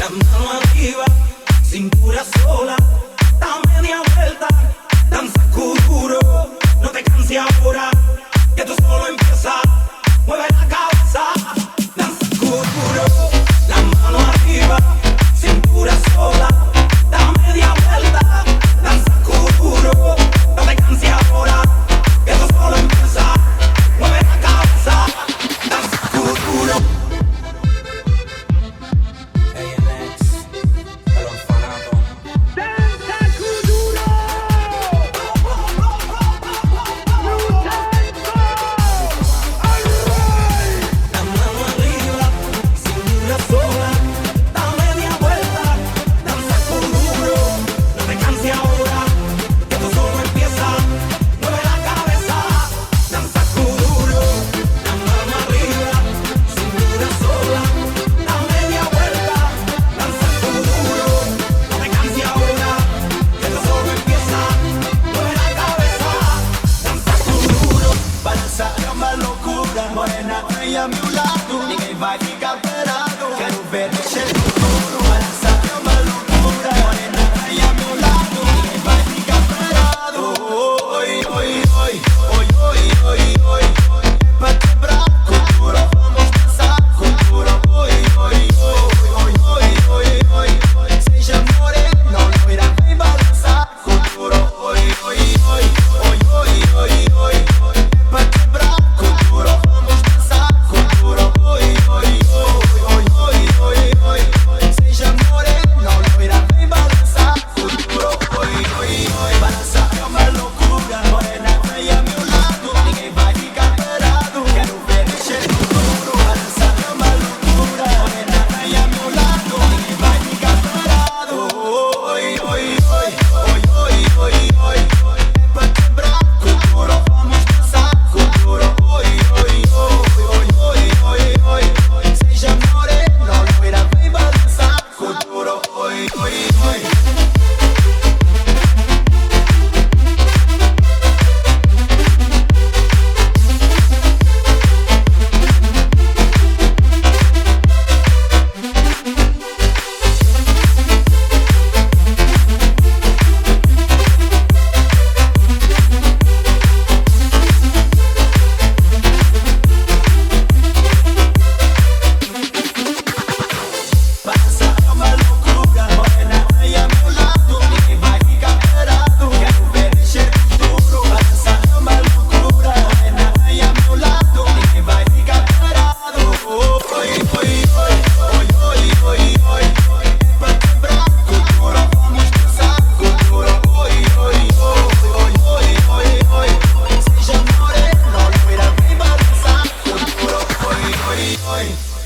La mano arriba, cintura sola, da media vuelta, danza vem a meu lado, ninguém vai Oi. points.